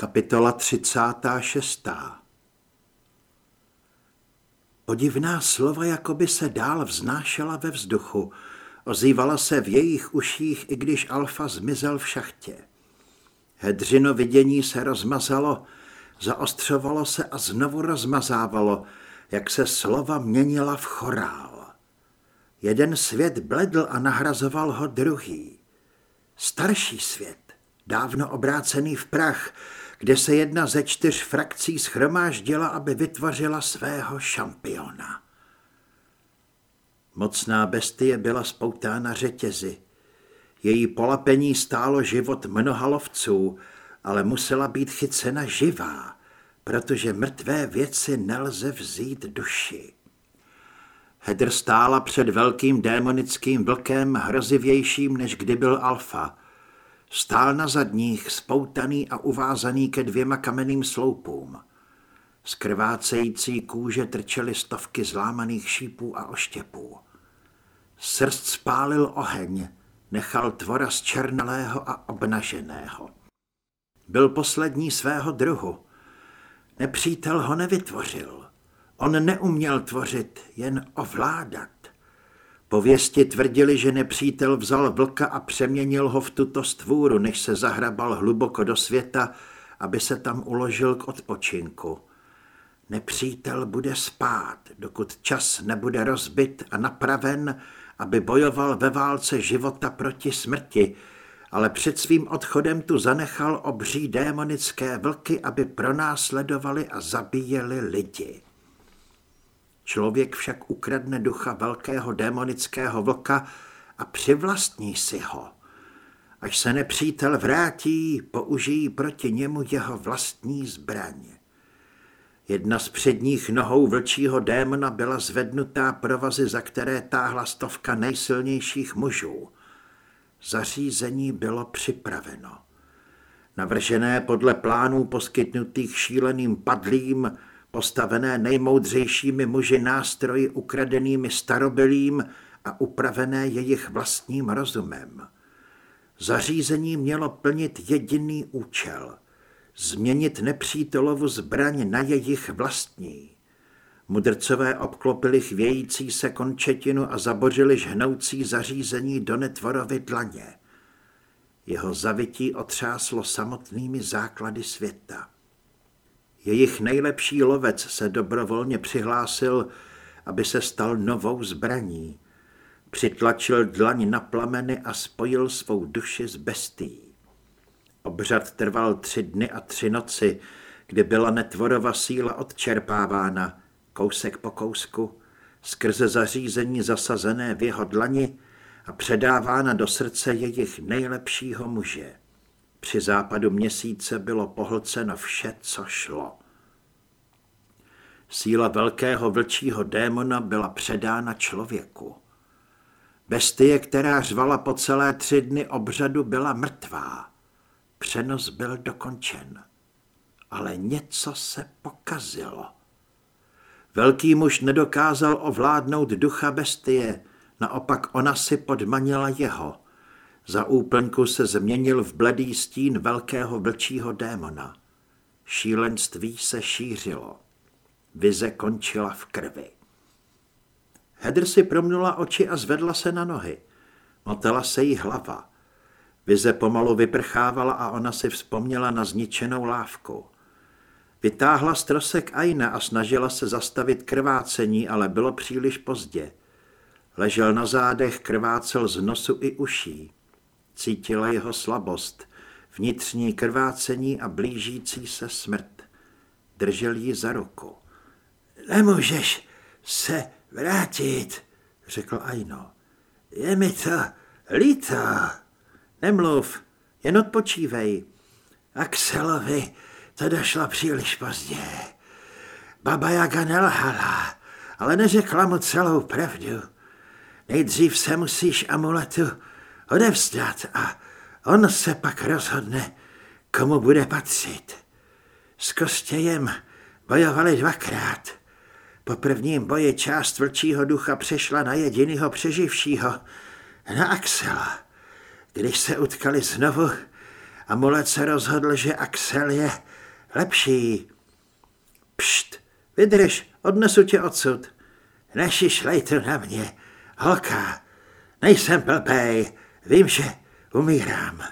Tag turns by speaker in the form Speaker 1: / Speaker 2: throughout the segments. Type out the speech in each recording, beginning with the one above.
Speaker 1: Kapitola 36. Podivná slova jako by se dál vznášela ve vzduchu. Ozývala se v jejich uších, i když Alfa zmizel v šachtě. Hedřino vidění se rozmazalo, zaostřovalo se a znovu rozmazávalo, jak se slova měnila v chorál. Jeden svět bledl a nahrazoval ho druhý. Starší svět, dávno obrácený v prach, kde se jedna ze čtyř frakcí schromáždila, aby vytvořila svého šampiona. Mocná bestie byla spoutána řetězy. Její polapení stálo život mnoha lovců, ale musela být chycena živá, protože mrtvé věci nelze vzít duši. Hedr stála před velkým démonickým vlkem, hrozivějším, než kdy byl alfa. Stál na zadních, spoutaný a uvázaný ke dvěma kamenným sloupům. Z krvácející kůže trčely stovky zlámaných šípů a oštěpů. Srst spálil oheň, nechal tvora z černalého a obnaženého. Byl poslední svého druhu. Nepřítel ho nevytvořil. On neuměl tvořit, jen ovládat. Pověsti tvrdili, že nepřítel vzal vlka a přeměnil ho v tuto stvůru, než se zahrabal hluboko do světa, aby se tam uložil k odpočinku. Nepřítel bude spát, dokud čas nebude rozbit a napraven, aby bojoval ve válce života proti smrti, ale před svým odchodem tu zanechal obří démonické vlky, aby pronásledovali a zabíjeli lidi. Člověk však ukradne ducha velkého démonického vlka a přivlastní si ho. Až se nepřítel vrátí, použijí proti němu jeho vlastní zbraně. Jedna z předních nohou vlčího démona byla zvednutá provazy, za které táhla stovka nejsilnějších mužů. Zařízení bylo připraveno. Navržené podle plánů poskytnutých šíleným padlým, postavené nejmoudřejšími muži nástroji ukradenými starobylým a upravené jejich vlastním rozumem. Zařízení mělo plnit jediný účel – změnit nepřítelovu zbraň na jejich vlastní. Mudrcové obklopili chvějící se končetinu a zabořili žhnoucí zařízení do netvorovy dlaně. Jeho zavití otřáslo samotnými základy světa. Jejich nejlepší lovec se dobrovolně přihlásil, aby se stal novou zbraní. Přitlačil dlaň na plameny a spojil svou duši s bestí. Obřad trval tři dny a tři noci, kdy byla netvorova síla odčerpávána, kousek po kousku, skrze zařízení zasazené v jeho dlani a předávána do srdce jejich nejlepšího muže. Při západu měsíce bylo pohlceno vše, co šlo. Síla velkého vlčího démona byla předána člověku. Bestie, která řvala po celé tři dny obřadu, byla mrtvá. Přenos byl dokončen. Ale něco se pokazilo. Velký muž nedokázal ovládnout ducha bestie, naopak ona si podmanila jeho. Za úplňku se změnil v bledý stín velkého vlčího démona. Šílenství se šířilo. Vize končila v krvi. Hedr si promnula oči a zvedla se na nohy. Motela se jí hlava. Vize pomalu vyprchávala a ona si vzpomněla na zničenou lávku. Vytáhla strosek Aina a snažila se zastavit krvácení, ale bylo příliš pozdě. Ležel na zádech, krvácel z nosu i uší. Cítila jeho slabost, vnitřní krvácení a blížící se smrt. Držel ji za ruku. Nemůžeš se vrátit, řekl Aino. Je mi to líto. Nemluv, jen odpočívej. Axelovi to došlo příliš pozdě. Baba Jaga nelhala, ale neřekla mu celou pravdu. Nejdřív se musíš amuletu odevzdat a on se pak rozhodne, komu bude patřit. S Kostějem bojovali dvakrát. Po prvním boji část vlčího ducha přešla na jedinýho přeživšího, na Axela. Když se utkali znovu, Amulet se rozhodl, že Axel je lepší. Pšt, vydrž, odnesu tě odsud. Nešišlej to na mě, holka, nejsem blbej, vím, že umírám.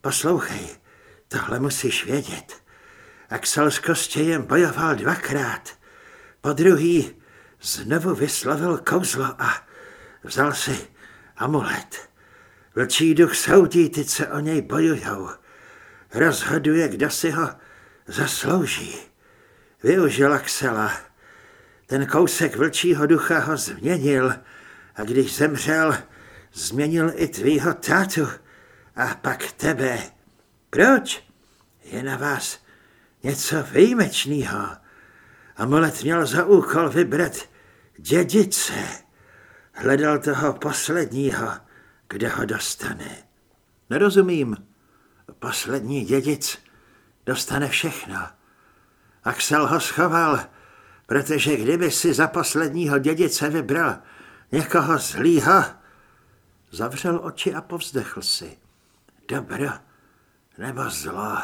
Speaker 1: Poslouchej, tohle musíš vědět. Axel s Kostějem bojoval dvakrát. Po druhý znovu vyslovil kouzlo a vzal si amulet. Vlčí duch soudí ty, co o něj bojujou. Rozhoduje, kdo si ho zaslouží. Využil Axela. Ten kousek vlčího ducha ho změnil a když zemřel, změnil i tvýho tátu a pak tebe. Proč? Je na vás něco výjimečného. Amulet měl za úkol vybrat dědice. Hledal toho posledního, kde ho dostane. Nerozumím. Poslední dědic dostane všechno. Axel ho schoval, protože kdyby si za posledního dědice vybral někoho zlýho, zavřel oči a povzdechl si. Dobro nebo zlo,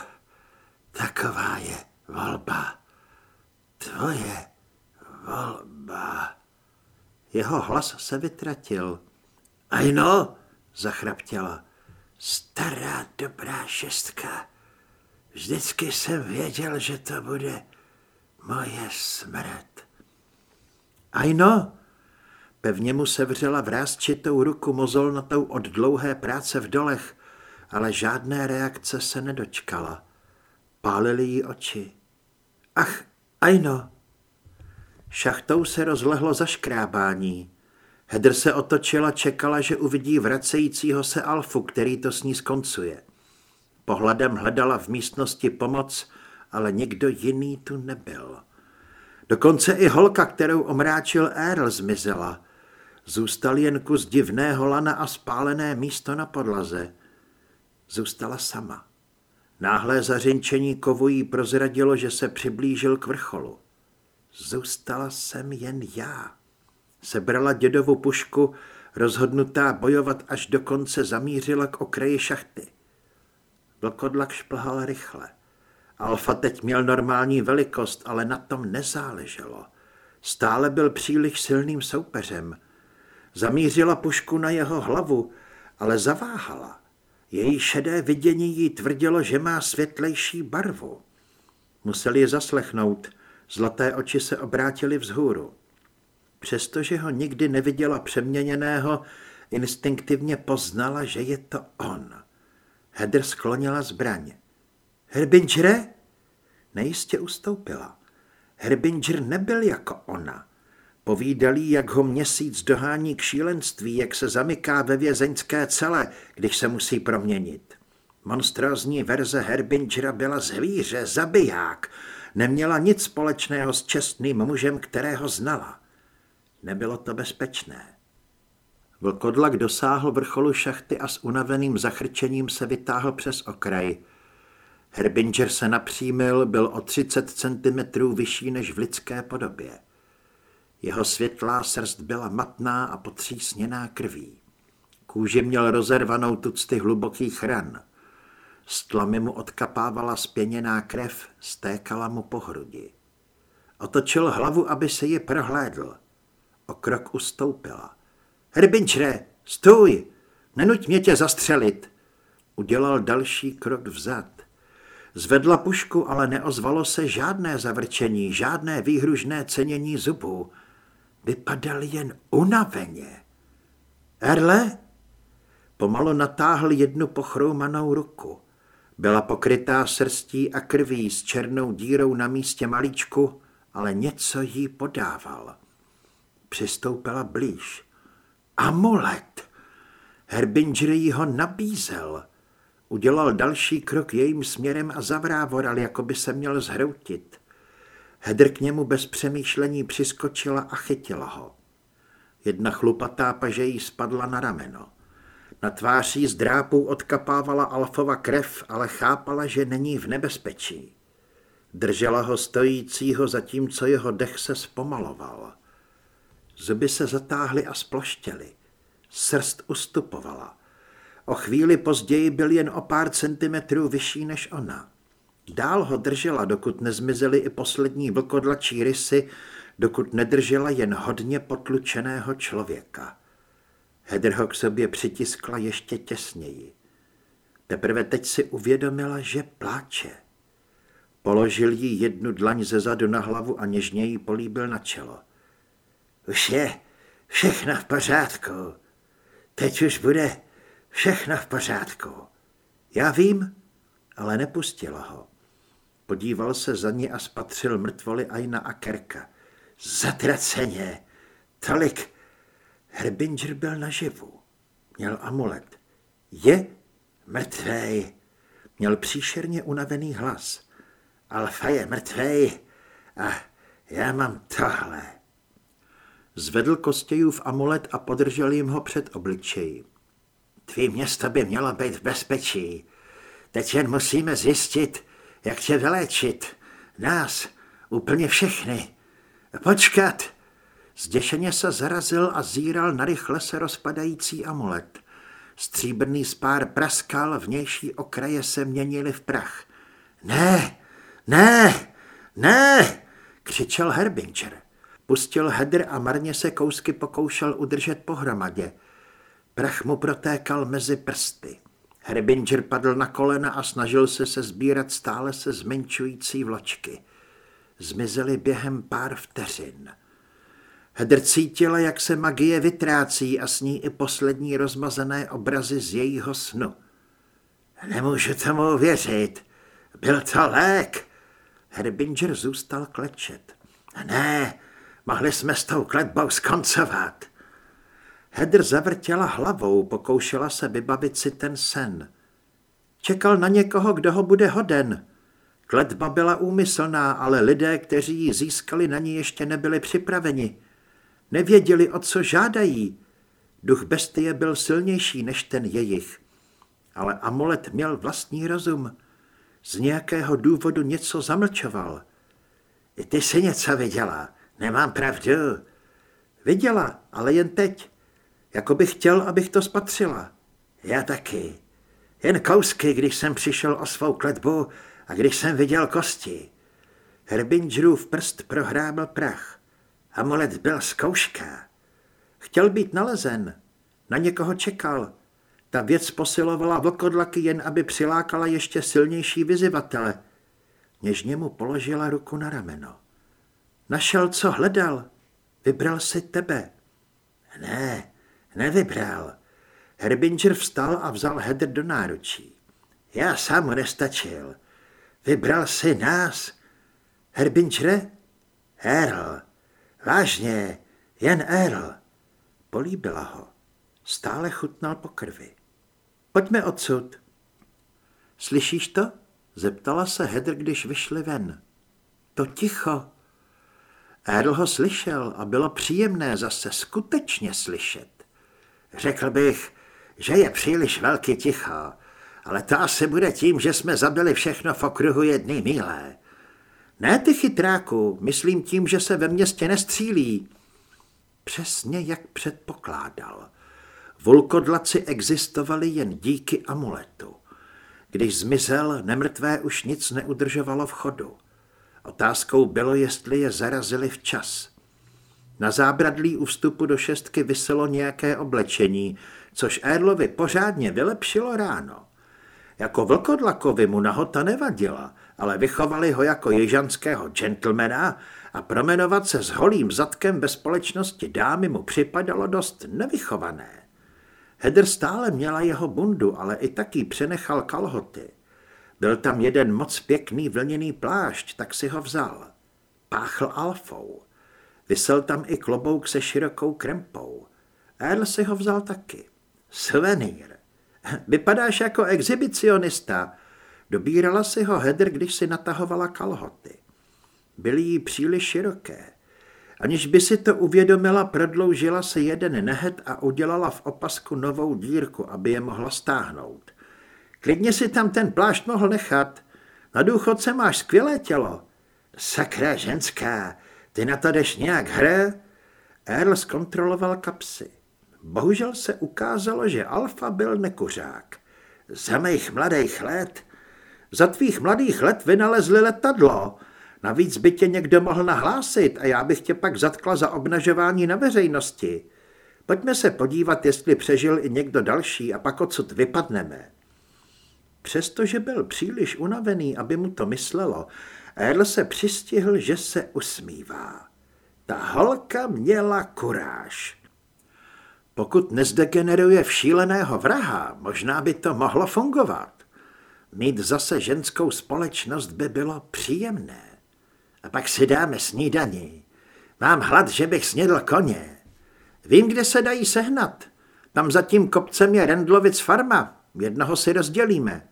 Speaker 1: taková je volba. Tvoje volba. Jeho hlas se vytratil. Ajno, zachraptěla. Stará dobrá šestka. Vždycky jsem věděl, že to bude moje smrt. Ajno, pevně mu sevřela vrázčitou ruku mozolnatou od dlouhé práce v dolech, ale žádné reakce se nedočkala. Pálily jí oči. Ach, Ajno! Šachtou se rozlehlo zaškrábání. Hedr se otočila, čekala, že uvidí vracejícího se Alfu, který to s ní skoncuje. Pohledem hledala v místnosti pomoc, ale někdo jiný tu nebyl. Dokonce i holka, kterou omráčil Earl, zmizela. Zůstal jen kus divného lana a spálené místo na podlaze. Zůstala sama. Náhlé zařinčení kovu jí prozradilo, že se přiblížil k vrcholu. Zůstala jsem jen já. Sebrala dědovu pušku, rozhodnutá bojovat až do konce zamířila k okraji šachty. Vlkodlak šplhal rychle. Alfa teď měl normální velikost, ale na tom nezáleželo. Stále byl příliš silným soupeřem. Zamířila pušku na jeho hlavu, ale zaváhala. Její šedé vidění jí tvrdilo, že má světlejší barvu. Musel ji zaslechnout. Zlaté oči se obrátily vzhůru. Přestože ho nikdy neviděla přeměněného, instinktivně poznala, že je to on. Hedr sklonila zbraň. Herbingere? Nejistě ustoupila. Herbinger nebyl jako ona. Povídali, jak ho měsíc dohání k šílenství, jak se zamyká ve vězeňské cele, když se musí proměnit. Monstrózní verze Herbingera byla zvíře, zabiják. Neměla nic společného s čestným mužem, kterého znala. Nebylo to bezpečné. Vlkodlak dosáhl vrcholu šachty a s unaveným zachrčením se vytáhl přes okraj. Herbinger se napřímil, byl o 30 cm vyšší než v lidské podobě. Jeho světlá srst byla matná a potřísněná krví. Kůži měl rozervanou tucty hlubokých ran. Z tlamy mu odkapávala spěněná krev, stékala mu po hrudi. Otočil hlavu, aby se ji prohlédl. O krok ustoupila. Herbinčre, stůj! Nenuď mě tě zastřelit! Udělal další krok vzad. Zvedla pušku, ale neozvalo se žádné zavrčení, žádné výhružné cenění zubů. Vypadal jen unaveně. Erle? Pomalu natáhl jednu pochroumanou ruku. Byla pokrytá srstí a krví s černou dírou na místě malíčku, ale něco jí podával. Přistoupila blíž. Amulet! Herbinger jí ho nabízel. Udělal další krok jejím směrem a zavrávoral, jako by se měl zhroutit. Hedr k němu bez přemýšlení přiskočila a chytila ho. Jedna chlupatá paže jí spadla na rameno. Na tváří z drápů odkapávala Alfova krev, ale chápala, že není v nebezpečí. Držela ho stojícího, zatímco jeho dech se zpomaloval. Zuby se zatáhly a sploštěly. Srst ustupovala. O chvíli později byl jen o pár centimetrů vyšší než ona. Dál ho držela, dokud nezmizely i poslední vlkodlačí rysy, dokud nedržela jen hodně potlučeného člověka. Hedr ho k sobě přitiskla ještě těsněji. Teprve teď si uvědomila, že pláče. Položil jí jednu dlaň ze zadu na hlavu a něžně jí políbil na čelo. Už je všechno v pořádku. Teď už bude všechno v pořádku. Já vím, ale nepustila ho. Podíval se za ní a spatřil mrtvoly Aina a Kerka. Zatraceně! Tolik! Herbinger byl naživu. Měl amulet. Je mrtvej. Měl příšerně unavený hlas. Alfa je mrtvej a já mám tohle. Zvedl Kostějův amulet a podržel jim ho před obličejí. Tvý město by mělo být v bezpečí. Teď jen musíme zjistit, jak tě vyléčit. Nás, úplně všechny. Počkat! Zděšeně se zarazil a zíral na rychle se rozpadající amulet. Stříbrný spár praskal, vnější okraje se měnily v prach. Ne, ne, ne, křičel Herbinger. Pustil hedr a marně se kousky pokoušel udržet pohromadě. Prach mu protékal mezi prsty. Herbinger padl na kolena a snažil se se sbírat stále se zmenšující vločky. Zmizely během pár vteřin. Hedr cítila, jak se magie vytrácí a s ní i poslední rozmazané obrazy z jejího snu. Nemůžu tomu věřit. Byl to lék. Herbinger zůstal klečet. Ne, mohli jsme s tou kletbou skoncovat. Hedr zavrtěla hlavou, pokoušela se vybavit si ten sen. Čekal na někoho, kdo ho bude hoden. Kletba byla úmyslná, ale lidé, kteří ji získali na ní, ještě nebyli připraveni. Nevěděli, o co žádají. Duch bestie byl silnější než ten jejich. Ale amulet měl vlastní rozum. Z nějakého důvodu něco zamlčoval. I ty si něco viděla. Nemám pravdu. Viděla, ale jen teď. Jako bych chtěl, abych to spatřila. Já taky. Jen kousky, když jsem přišel o svou kletbu a když jsem viděl kosti. Herbingerův prst prohrábl prach. Amulet byl zkouška. Chtěl být nalezen. Na někoho čekal. Ta věc posilovala vlkodlaky jen, aby přilákala ještě silnější vyzivatele. Něžně mu položila ruku na rameno. Našel, co hledal. Vybral si tebe. Ne, nevybral. Herbinger vstal a vzal Hedr do náručí. Já sám nestačil. Vybral si nás. Herbingere? Earl. Vážně, jen Earl. Políbila ho. Stále chutnal po krvi. Pojďme odsud. Slyšíš to? Zeptala se Hedr, když vyšli ven. To ticho. Earl ho slyšel a bylo příjemné zase skutečně slyšet. Řekl bych, že je příliš velký ticho, ale to asi bude tím, že jsme zabili všechno v okruhu jedné míle. Ne ty chytráku, myslím tím, že se ve městě nestřílí. Přesně jak předpokládal. Vulkodlaci existovali jen díky amuletu. Když zmizel, nemrtvé už nic neudržovalo v chodu. Otázkou bylo, jestli je zarazili včas. Na zábradlí u vstupu do šestky vyselo nějaké oblečení, což Erlovi pořádně vylepšilo ráno. Jako vlkodlakovi mu nahota nevadila, ale vychovali ho jako jižanského gentlemana a promenovat se s holým zadkem ve společnosti dámy mu připadalo dost nevychované. Hedr stále měla jeho bundu, ale i taky přenechal kalhoty. Byl tam jeden moc pěkný vlněný plášť, tak si ho vzal. Páchl alfou. Vysel tam i klobouk se širokou krempou. Earl si ho vzal taky. Suvenýr. Vypadáš jako exhibicionista. Dobírala si ho Hedr, když si natahovala kalhoty. Byly jí příliš široké. Aniž by si to uvědomila, prodloužila se jeden nehet a udělala v opasku novou dírku, aby je mohla stáhnout. Klidně si tam ten plášť mohl nechat. Na důchodce máš skvělé tělo. Sakra ženská, ty na to jdeš nějak hre? Earl zkontroloval kapsy. Bohužel se ukázalo, že Alfa byl nekuřák. Za mých mladých let, za tvých mladých let vynalezli letadlo. Navíc by tě někdo mohl nahlásit a já bych tě pak zatkla za obnažování na veřejnosti. Pojďme se podívat, jestli přežil i někdo další a pak odsud vypadneme. Přestože byl příliš unavený, aby mu to myslelo, Earl se přistihl, že se usmívá. Ta holka měla kuráž. Pokud nezdegeneruje v šíleného vraha, možná by to mohlo fungovat. Mít zase ženskou společnost by bylo příjemné. A pak si dáme snídaní. Mám hlad, že bych snědl koně. Vím, kde se dají sehnat. Tam za tím kopcem je Rendlovic farma. Jednoho si rozdělíme.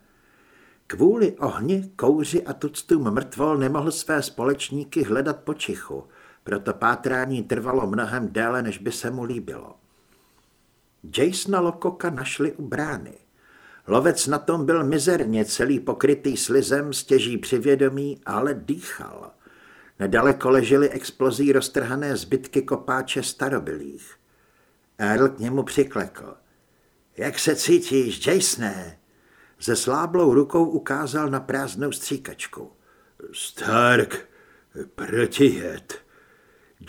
Speaker 1: Kvůli ohni, kouři a tuctům mrtvol nemohl své společníky hledat počichu, proto pátrání trvalo mnohem déle, než by se mu líbilo. Jasona Lokoka našli u brány. Lovec na tom byl mizerně celý pokrytý slizem, stěží přivědomí, ale dýchal. Nedaleko ležely explozí roztrhané zbytky kopáče starobylých. Earl k němu přiklekl. Jak se cítíš, Jasone? Ze sláblou rukou ukázal na prázdnou stříkačku.
Speaker 2: Stark, protijet.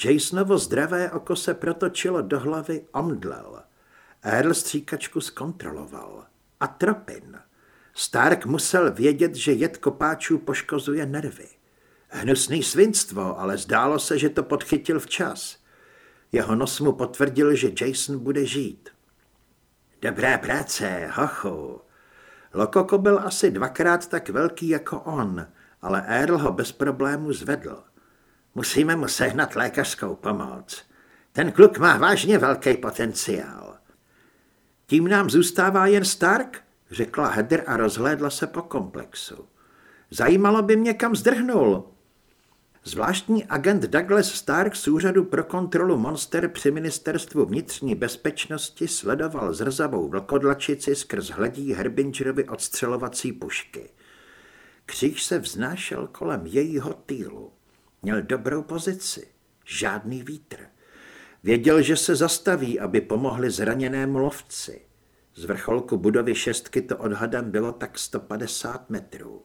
Speaker 1: Jasonovo zdravé oko se protočilo do hlavy, omdlel. Earl stříkačku zkontroloval. Atropin. Stark musel vědět, že jed kopáčů poškozuje nervy. Hnusný svinstvo, ale zdálo se, že to podchytil včas. Jeho nos mu potvrdil, že Jason bude žít. Dobrá práce, hochu. Lokoko byl asi dvakrát tak velký jako on, ale Earl ho bez problému zvedl. Musíme mu sehnat lékařskou pomoc. Ten kluk má vážně velký potenciál. Tím nám zůstává jen Stark, řekla Heather a rozhlédla se po komplexu. Zajímalo by mě, kam zdrhnul. Zvláštní agent Douglas Stark z Úřadu pro kontrolu monster při ministerstvu vnitřní bezpečnosti sledoval zrzavou vlkodlačici skrz hledí Herbingerovy odstřelovací pušky. Kříž se vznášel kolem jejího týlu. Měl dobrou pozici, žádný vítr. Věděl, že se zastaví, aby pomohli zraněnému lovci. Z vrcholku budovy šestky to odhadem bylo tak 150 metrů.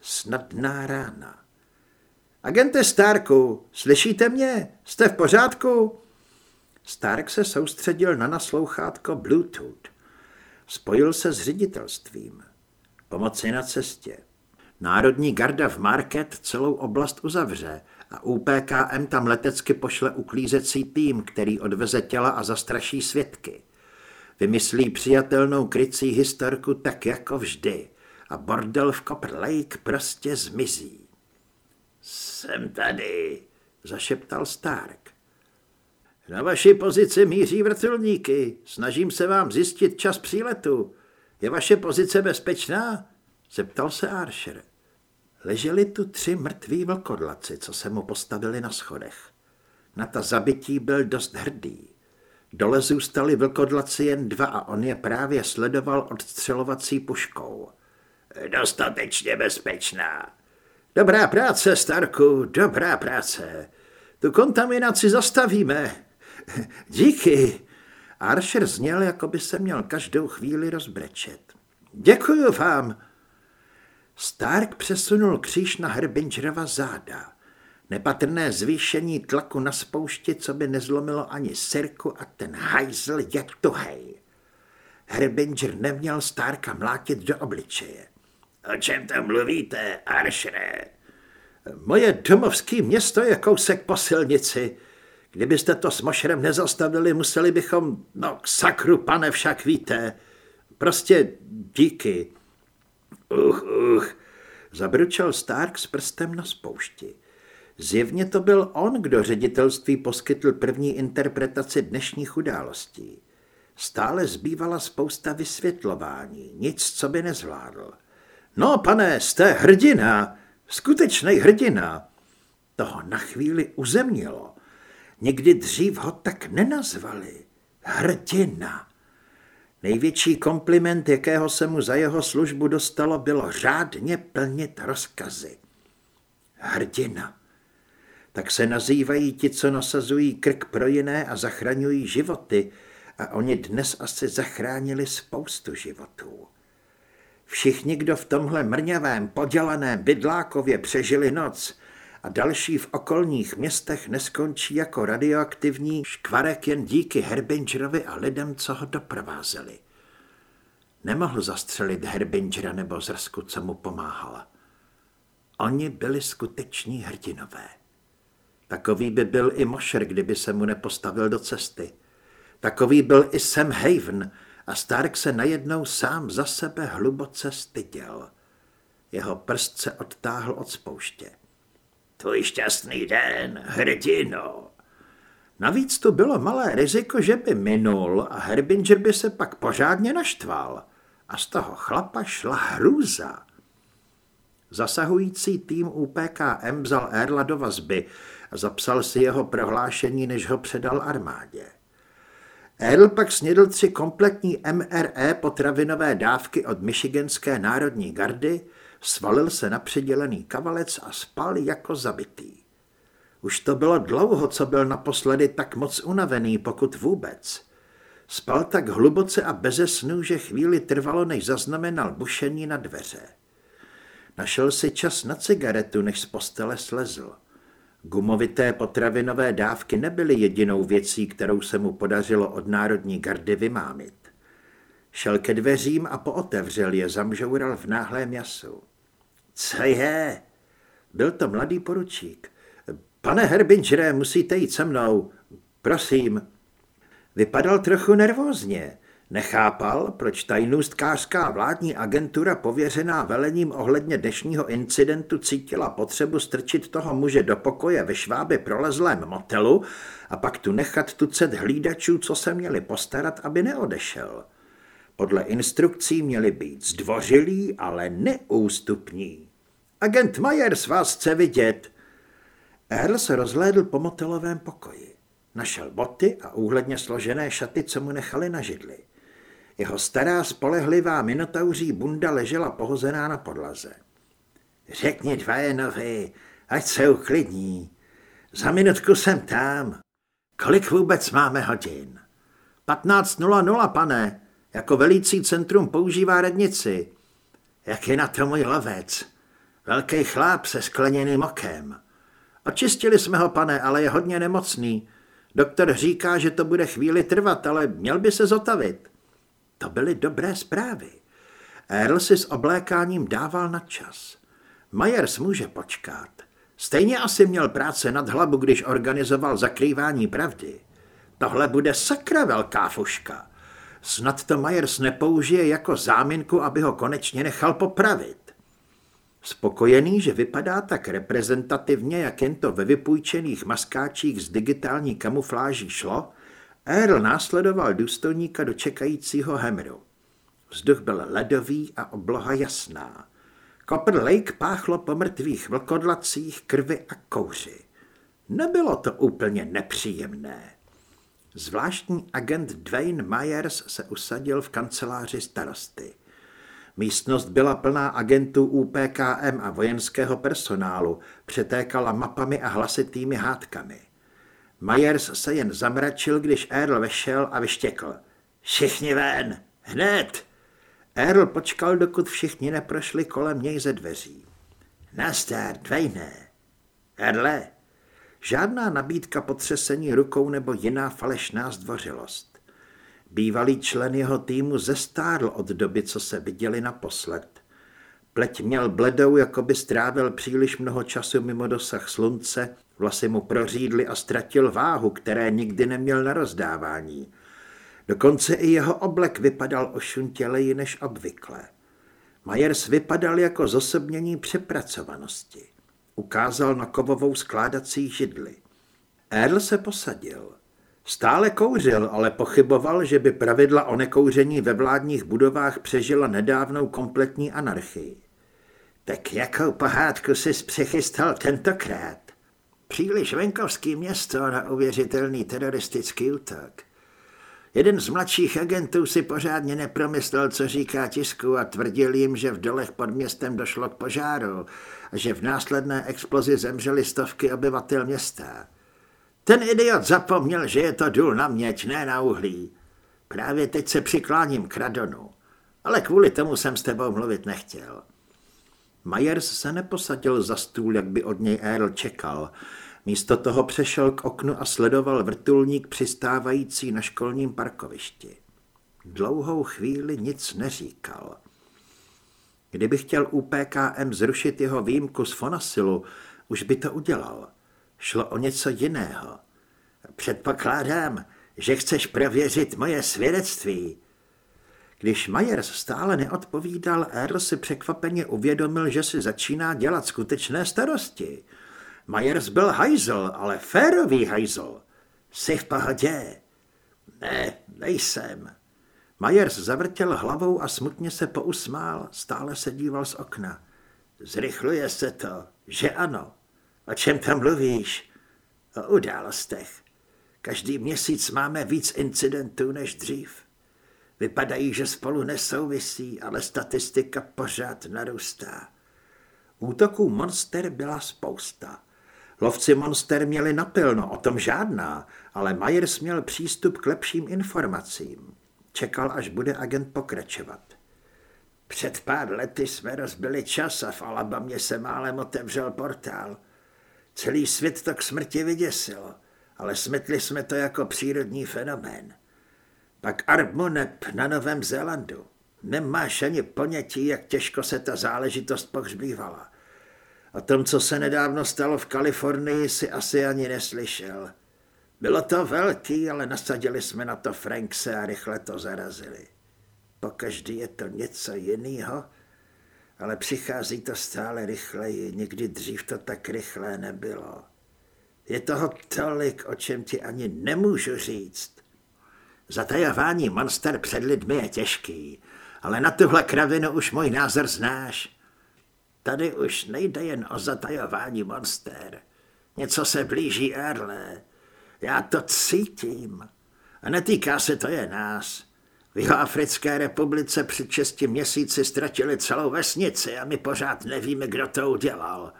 Speaker 1: Snadná rána. Agente Starku, slyšíte mě? Jste v pořádku? Stark se soustředil na naslouchátko Bluetooth. Spojil se s ředitelstvím. Pomoci na cestě. Národní garda v Market celou oblast uzavře a UPKM tam letecky pošle uklízecí tým, který odveze těla a zastraší svědky. Vymyslí přijatelnou krycí historku tak jako vždy a bordel v Copper Lake prostě zmizí.
Speaker 2: Jsem tady,
Speaker 1: zašeptal Stark.
Speaker 2: Na vaši pozici míří vrtulníky. Snažím se vám zjistit čas příletu. Je vaše pozice bezpečná?
Speaker 1: Zeptal se Archer. Leželi tu tři mrtví vlkodlaci, co se mu postavili na schodech. Na ta zabití byl dost hrdý. Dole zůstali vlkodlaci jen dva a on je právě sledoval odstřelovací puškou.
Speaker 2: Dostatečně bezpečná.
Speaker 1: Dobrá práce, Starku, dobrá práce. Tu kontaminaci zastavíme. Díky. Archer zněl, jako by se měl každou chvíli rozbrečet. Děkuju vám. Stark přesunul kříž na Herbingerova záda. Nepatrné zvýšení tlaku na spoušti, co by nezlomilo ani sirku a ten hajzl je tuhej. Herbinger neměl Starka mlátit do obličeje.
Speaker 2: O čem tam mluvíte, Aršre?
Speaker 1: Moje domovský město je kousek po silnici. Kdybyste to s mošrem nezastavili, museli bychom, no sakru, pane, však víte. Prostě díky.
Speaker 2: Uch, uch,
Speaker 1: zabručel Stark s prstem na spoušti. Zjevně to byl on, kdo ředitelství poskytl první interpretaci dnešních událostí. Stále zbývala spousta vysvětlování, nic, co by nezvládl. No, pane, jste hrdina, skutečný hrdina. Toho na chvíli uzemnilo. Nikdy dřív ho tak nenazvali. Hrdina. Největší kompliment, jakého se mu za jeho službu dostalo, bylo řádně plnit rozkazy. Hrdina. Tak se nazývají ti, co nasazují krk pro jiné a zachraňují životy, a oni dnes asi zachránili spoustu životů. Všichni, kdo v tomhle mrňavém, podělaném bydlákově přežili noc a další v okolních městech neskončí jako radioaktivní škvarek jen díky Herbingerovi a lidem, co ho doprovázeli. Nemohl zastřelit Herbingera nebo zrsku, co mu pomáhala. Oni byli skuteční hrdinové. Takový by byl i Mosher, kdyby se mu nepostavil do cesty. Takový byl i Sam Haven a Stark se najednou sám za sebe hluboce styděl. Jeho prst se odtáhl od spouště.
Speaker 2: Tvůj šťastný den, hrdino.
Speaker 1: Navíc tu bylo malé riziko, že by minul a Herbinger by se pak pořádně naštval. A z toho chlapa šla hrůza. Zasahující tým UPKM vzal Erla do vazby a zapsal si jeho prohlášení, než ho předal armádě. Earl pak snědl tři kompletní MRE potravinové dávky od Michiganské národní gardy, svalil se na přidělený kavalec a spal jako zabitý. Už to bylo dlouho, co byl naposledy tak moc unavený, pokud vůbec. Spal tak hluboce a beze snů, že chvíli trvalo, než zaznamenal bušení na dveře. Našel si čas na cigaretu, než z postele slezl. Gumovité potravinové dávky nebyly jedinou věcí, kterou se mu podařilo od Národní gardy vymámit. Šel ke dveřím a pootevřel je, zamžoural v náhlém jasu. Co je? Byl to mladý poručík. Pane Herbingere, musíte jít se mnou. Prosím. Vypadal trochu nervózně. Nechápal, proč tajnůstkářská vládní agentura pověřená velením ohledně dnešního incidentu cítila potřebu strčit toho muže do pokoje ve šváby prolezlém motelu a pak tu nechat tucet hlídačů, co se měli postarat, aby neodešel. Podle instrukcí měli být zdvořilí, ale neústupní. Agent Myers vás chce vidět. Earl se rozhlédl po motelovém pokoji. Našel boty a úhledně složené šaty, co mu nechali na židli. Jeho stará spolehlivá minotauří bunda ležela pohozená na podlaze. Řekni Dvajenovi, ať se uklidní. Za minutku jsem tam. Kolik vůbec máme hodin? 15.00, pane. Jako velící centrum používá radnici. Jak je na to můj lovec? Velký chláp se skleněným okem. Očistili jsme ho, pane, ale je hodně nemocný. Doktor říká, že to bude chvíli trvat, ale měl by se zotavit. To byly dobré zprávy. Earl si s oblékáním dával na čas. Myers může počkat. Stejně asi měl práce nad hlavu, když organizoval zakrývání pravdy. Tohle bude sakra velká fuška. Snad to Myers nepoužije jako záminku, aby ho konečně nechal popravit. Spokojený, že vypadá tak reprezentativně, jak jen to ve vypůjčených maskáčích z digitální kamufláží šlo, Earl následoval důstojníka do čekajícího hemru. Vzduch byl ledový a obloha jasná. Copper Lake páchlo po mrtvých vlkodlacích, krvi a kouři. Nebylo to úplně nepříjemné. Zvláštní agent Dwayne Myers se usadil v kanceláři starosty. Místnost byla plná agentů UPKM a vojenského personálu, přetékala mapami a hlasitými hádkami. Myers se jen zamračil, když Earl vešel a vyštěkl. Všichni ven! Hned! Earl počkal, dokud všichni neprošli kolem něj ze dveří. Nastar, dvejné. Erle. Žádná nabídka potřesení rukou nebo jiná falešná zdvořilost. Bývalý člen jeho týmu zestárl od doby, co se viděli naposled. Pleť měl bledou, jako by strávil příliš mnoho času mimo dosah slunce Vlasy mu prořídly a ztratil váhu, které nikdy neměl na rozdávání. Dokonce i jeho oblek vypadal ošuntěleji než obvykle. Majers vypadal jako zosobnění přepracovanosti. Ukázal na kovovou skládací židli. Earl se posadil. Stále kouřil, ale pochyboval, že by pravidla o nekouření ve vládních budovách přežila nedávnou kompletní anarchii. Tak jakou pohádku si přechystal tentokrát? Příliš venkovský město na uvěřitelný teroristický útok. Jeden z mladších agentů si pořádně nepromyslel, co říká tisku a tvrdil jim, že v dolech pod městem došlo k požáru a že v následné explozi zemřely stovky obyvatel města. Ten idiot zapomněl, že je to důl na měď, ne na uhlí. Právě teď se přikláním k Radonu, ale kvůli tomu jsem s tebou mluvit nechtěl.
Speaker 3: Myers se neposadil za stůl, jak by od něj Earl čekal. Místo toho přešel k oknu a sledoval vrtulník přistávající na školním parkovišti. Dlouhou chvíli nic neříkal. Kdyby chtěl UPKM zrušit jeho výjimku z Fonasilu, už by to udělal. Šlo o něco jiného.
Speaker 1: Předpokládám, že chceš prověřit moje svědectví.
Speaker 3: Když Myers stále neodpovídal, Earl si překvapeně uvědomil, že si začíná dělat skutečné starosti. Myers byl hajzl, ale férový hajzl.
Speaker 1: Jsi v pohodě? Ne, nejsem.
Speaker 3: Myers zavrtěl hlavou a smutně se pousmál, stále se díval z okna.
Speaker 1: Zrychluje se to, že ano. O čem tam mluvíš? O událostech. Každý měsíc máme víc incidentů než dřív. Vypadají, že spolu nesouvisí, ale statistika pořád narůstá.
Speaker 3: Útoků monster byla spousta. Lovci monster měli napilno, o tom žádná, ale Myers měl přístup k lepším informacím. Čekal, až bude agent pokračovat.
Speaker 1: Před pár lety jsme rozbili čas a v Alabamě se málem otevřel portál. Celý svět to k smrti vyděsilo, ale smetli jsme to jako přírodní fenomén. Pak Arbmonep na Novém Zélandu. Nemáš ani ponětí, jak těžko se ta záležitost pohřbívala. O tom, co se nedávno stalo v Kalifornii, si asi ani neslyšel. Bylo to velký, ale nasadili jsme na to Frankse a rychle to zarazili. Pokaždý je to něco jiného, ale přichází to stále rychleji, nikdy dřív to tak rychlé nebylo. Je toho tolik, o čem ti ani nemůžu říct. Zatajování monster před lidmi je těžký, ale na tuhle kravinu už můj názor znáš. Tady už nejde jen o zatajování monster. Něco se blíží Erle. Já to cítím. A netýká se to je nás. V Africké republice před šesti měsíci ztratili celou vesnici a my pořád nevíme, kdo to udělal.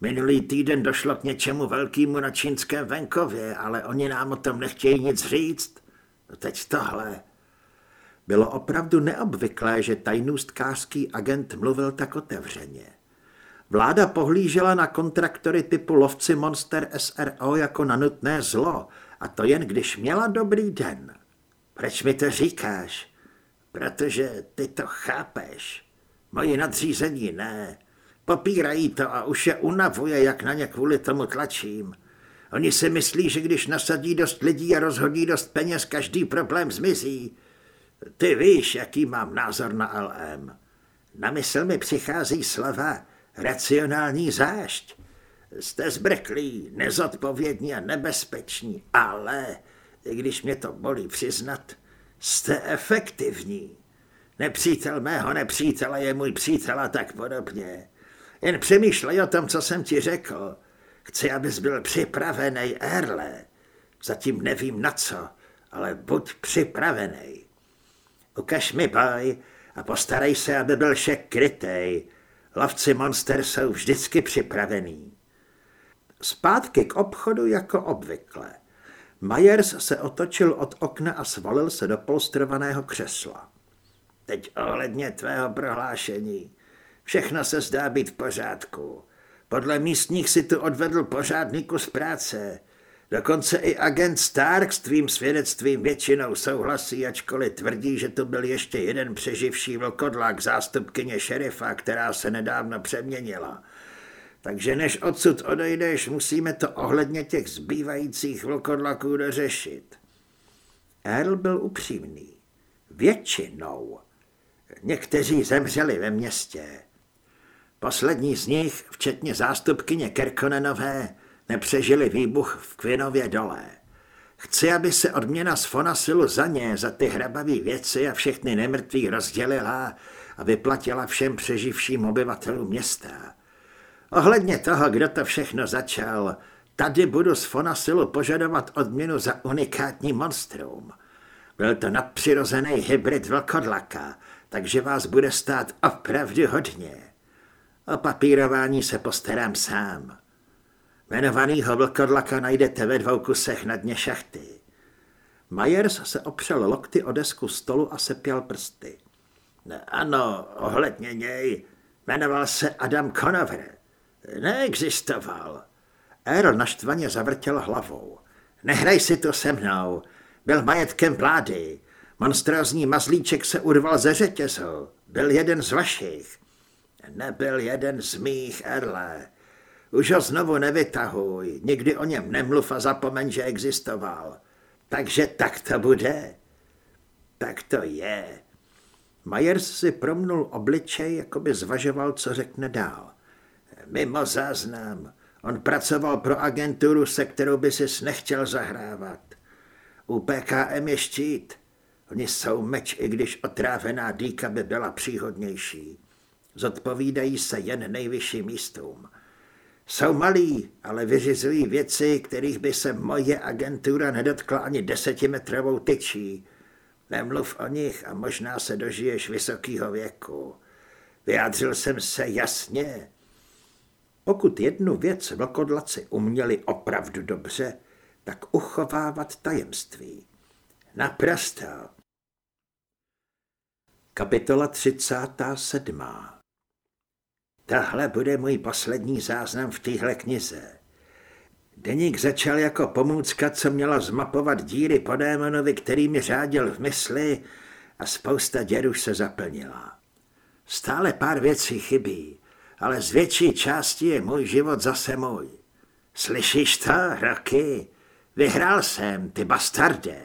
Speaker 1: Minulý týden došlo k něčemu velkému na čínském venkově, ale oni nám o tom nechtějí nic říct. No teď tohle.
Speaker 3: Bylo opravdu neobvyklé, že tajnůstkářský agent mluvil tak otevřeně. Vláda pohlížela na kontraktory typu lovci Monster SRO jako na nutné zlo, a to jen když měla dobrý den.
Speaker 1: Proč mi to říkáš? Protože ty to chápeš. Moji nadřízení ne. Popírají to a už je unavuje, jak na ně kvůli tomu tlačím. Oni si myslí, že když nasadí dost lidí a rozhodí dost peněz, každý problém zmizí. Ty víš, jaký mám názor na LM. Na mysl mi přichází slova racionální zášť. Jste zbrklí, nezodpovědní a nebezpeční, ale, i když mě to bolí přiznat, jste efektivní. Nepřítel mého nepřítele je můj přítel a tak podobně. Jen přemýšlej o tom, co jsem ti řekl. Chci, abys byl připravený, Erle. Zatím nevím na co, ale buď připravený. Ukaž mi boj a postarej se, aby byl šek krytej. Lovci monster jsou vždycky připravený. Zpátky k obchodu jako obvykle. Myers se otočil od okna a svalil se do polstrovaného křesla. Teď ohledně tvého prohlášení. Všechno se zdá být v pořádku. Podle místních si tu odvedl pořádný kus práce. Dokonce i agent Stark s tvým svědectvím většinou souhlasí, ačkoliv tvrdí, že to byl ještě jeden přeživší vlkodlak zástupkyně šerifa, která se nedávno přeměnila. Takže než odsud odejdeš, musíme to ohledně těch zbývajících vlkodlaků dořešit. Earl byl upřímný. Většinou. Někteří zemřeli ve městě. Poslední z nich, včetně zástupkyně Kerkonenové, nepřežili výbuch v Kvinově dole. Chci, aby se odměna z Fonasilu za ně, za ty hrabavé věci a všechny nemrtví rozdělila a vyplatila všem přeživším obyvatelům města. Ohledně toho, kdo to všechno začal, tady budu z Fonasilu požadovat odměnu za unikátní monstrum. Byl to nadpřirozený hybrid vlkodlaka, takže vás bude stát opravdu hodně. O papírování se postarám sám. Jmenovanýho vlkodlaka najdete ve dvou kusech na dně šachty.
Speaker 4: Myers se opřel lokty o desku stolu a sepěl prsty.
Speaker 1: Ano, ohledně něj. Jmenoval se Adam Conover. Neexistoval.
Speaker 4: Earl naštvaně zavrtěl hlavou.
Speaker 1: Nehraj si to se mnou. Byl majetkem vlády. Monstrózní mazlíček se urval ze řetězu. Byl jeden z vašich. Nebyl jeden z mých, Erle. Už ho znovu nevytahuj. Nikdy o něm nemluv a zapomeň, že existoval. Takže tak to bude. Tak to je.
Speaker 4: Myers si promnul obličej, jako by zvažoval, co řekne dál.
Speaker 1: Mimo záznam. On pracoval pro agenturu, se kterou by si nechtěl zahrávat. U PKM je štít. Oni jsou meč, i když otrávená dýka by byla příhodnější. Zodpovídají se jen nejvyšším místům. Jsou malí, ale vyřizují věci, kterých by se moje agentura nedotkla ani desetimetrovou tyčí. Nemluv o nich a možná se dožiješ vysokého věku. Vyjádřil jsem se jasně.
Speaker 4: Pokud jednu věc vlkodlaci uměli opravdu dobře, tak uchovávat tajemství.
Speaker 1: Naprosto.
Speaker 4: Kapitola 37.
Speaker 1: Tahle bude můj poslední záznam v téhle knize. Deník začal jako pomůcka, co měla zmapovat díry po démonovi, který mi řádil v mysli a spousta děr už se zaplnila. Stále pár věcí chybí, ale z větší části je můj život zase můj. Slyšíš to, Roky? Vyhrál jsem, ty bastarde.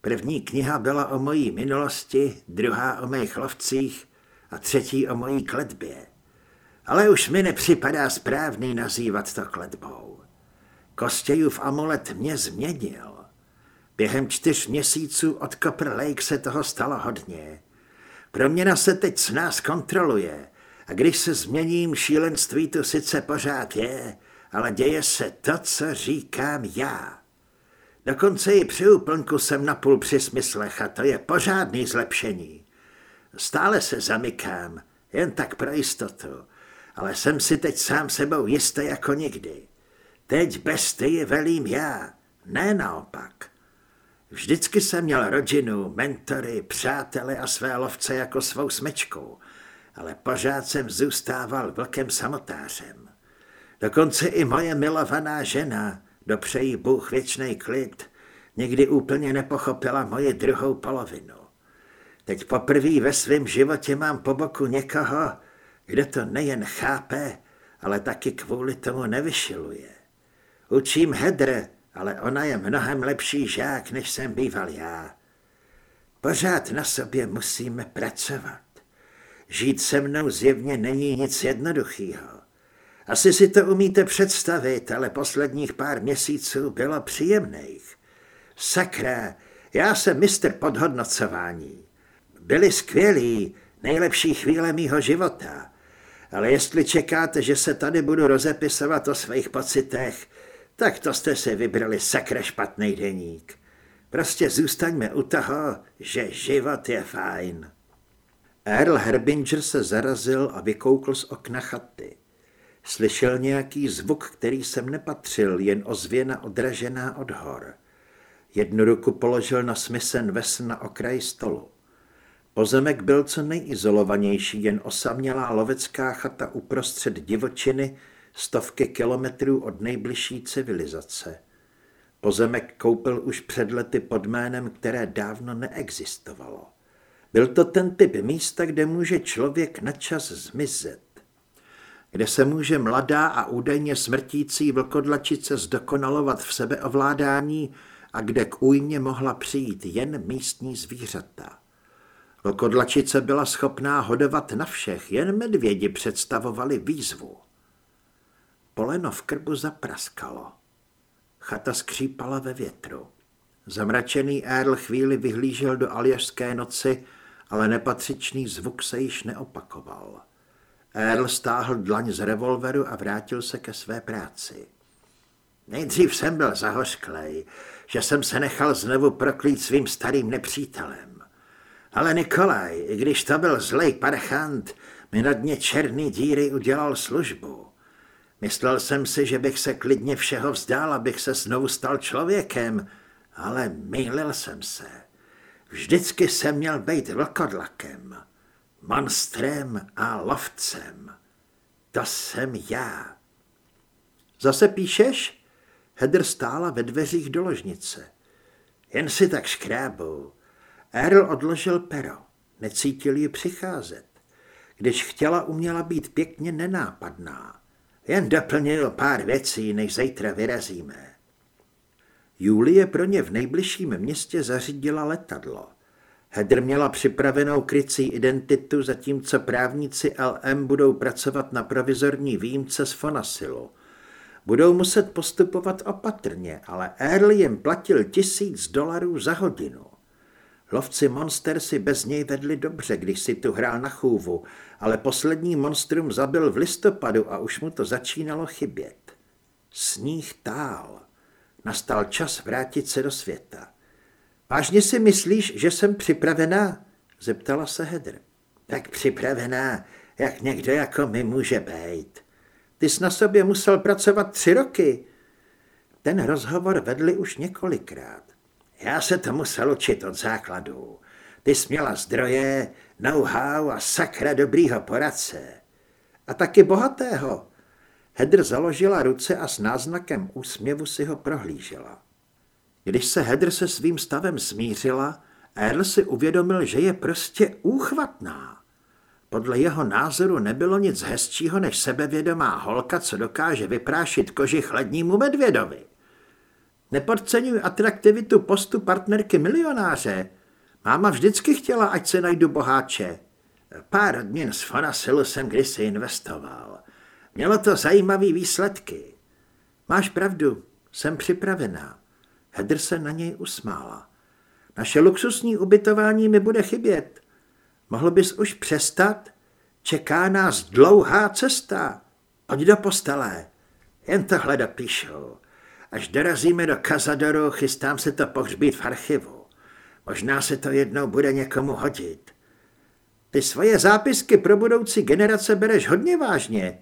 Speaker 1: První kniha byla o mojí minulosti, druhá o mých lovcích a třetí o mojí kletbě. Ale už mi nepřipadá správný nazývat to kletbou. Kostějův amulet mě změnil. Během čtyř měsíců od Copper Lake se toho stalo hodně. Proměna se teď s nás kontroluje a když se změním, šílenství tu sice pořád je, ale děje se to, co říkám já. Dokonce i při úplnku jsem napůl při smyslech a to je pořádný zlepšení. Stále se zamykám, jen tak pro jistotu, ale jsem si teď sám sebou jistý jako nikdy. Teď bez ty velím já, ne naopak. Vždycky jsem měl rodinu, mentory, přátele a své lovce jako svou smečku, ale pořád jsem zůstával vlkem samotářem. Dokonce i moje milovaná žena, dopřejí Bůh věčný klid, někdy úplně nepochopila moje druhou polovinu. Teď poprvé ve svém životě mám po boku někoho, kdo to nejen chápe, ale taky kvůli tomu nevyšiluje. Učím Hedre, ale ona je mnohem lepší žák, než jsem býval já. Pořád na sobě musíme pracovat. Žít se mnou zjevně není nic jednoduchého. Asi si to umíte představit, ale posledních pár měsíců bylo příjemných. Sakra, já jsem mistr podhodnocování. Byli skvělí, nejlepší chvíle mýho života. Ale jestli čekáte, že se tady budu rozepisovat o svých pocitech, tak to jste se vybrali sakra špatný deník. Prostě zůstaňme u toho, že život je fajn.
Speaker 4: Earl Herbinger se zarazil a vykoukl z okna chaty. Slyšel nějaký zvuk, který sem nepatřil, jen ozvěna odražená od hor. Jednu ruku položil na smysen ves na okraji stolu. Pozemek byl co nejizolovanější, jen osamělá lovecká chata uprostřed divočiny, stovky kilometrů od nejbližší civilizace. Pozemek koupil už před lety pod jménem, které dávno neexistovalo. Byl to ten typ místa, kde může člověk na čas zmizet kde se může mladá a údajně smrtící vlkodlačice zdokonalovat v sebeovládání a kde k újmě mohla přijít jen místní zvířata. Vlkodlačice byla schopná hodovat na všech, jen medvědi představovali výzvu. Poleno v krbu zapraskalo. Chata skřípala ve větru. Zamračený Earl chvíli vyhlížel do aljašské noci, ale nepatřičný zvuk se již neopakoval. Earl stáhl dlaň z revolveru a vrátil se ke své práci. Nejdřív jsem byl zahořklej, že jsem se nechal znovu proklít svým starým nepřítelem. Ale Nikolaj, i když to byl zlej parchant, mi na dně černý díry udělal službu. Myslel jsem si, že bych se klidně všeho vzdál, abych se znovu stal člověkem,
Speaker 2: Ale mýlil jsem se. Vždycky jsem měl být vlkodlakem, monstrem a lovcem. To jsem já.
Speaker 1: Zase píšeš? Hedr stála ve dveřích do ložnice.
Speaker 2: Jen si tak škrábou.
Speaker 1: Earl odložil pero. Necítil ji přicházet. Když chtěla, uměla být pěkně nenápadná.
Speaker 2: Jen doplnil pár věcí, než zítra vyrazíme.
Speaker 1: Julie pro ně v nejbližším městě zařídila letadlo. Hedr měla připravenou krycí identitu, zatímco právníci LM budou pracovat na provizorní výjimce z Fonasilu. Budou muset postupovat opatrně, ale Earl jim platil tisíc dolarů za hodinu. Lovci monster si bez něj vedli dobře, když si tu hrál na chůvu, ale poslední monstrum zabil v listopadu a už mu to začínalo chybět. Sníh tál. Nastal čas vrátit se do světa. Vážně si myslíš, že jsem připravená? Zeptala se Hedr.
Speaker 2: Tak připravená, jak někdo jako my může být.
Speaker 1: Ty jsi na sobě musel pracovat tři roky. Ten rozhovor vedli už několikrát.
Speaker 2: Já se to musel učit od základu. Ty jsi měla zdroje, know-how a sakra dobrýho poradce.
Speaker 1: A taky bohatého. Hedr založila ruce a s náznakem úsměvu si ho prohlížela. Když se Hedr se svým stavem smířila, Earl si uvědomil, že je prostě úchvatná. Podle jeho názoru nebylo nic hezčího než sebevědomá holka, co dokáže vyprášit koži chladnímu medvědovi. Nepodceňuji atraktivitu postu partnerky milionáře. Máma vždycky chtěla, ať se najdu boháče.
Speaker 2: Pár odměn z Fonasilu jsem kdysi investoval. Mělo to zajímavé výsledky.
Speaker 1: Máš pravdu, jsem připravená. Hedr se na něj usmála. Naše luxusní ubytování mi bude chybět. Mohl bys už přestat? Čeká nás dlouhá cesta. Pojď do postele.
Speaker 2: Jen tohle dopíšu. Až dorazíme do Kazadoru, chystám se to pohřbít v archivu. Možná se to jednou bude někomu hodit.
Speaker 1: Ty svoje zápisky pro budoucí generace bereš hodně vážně.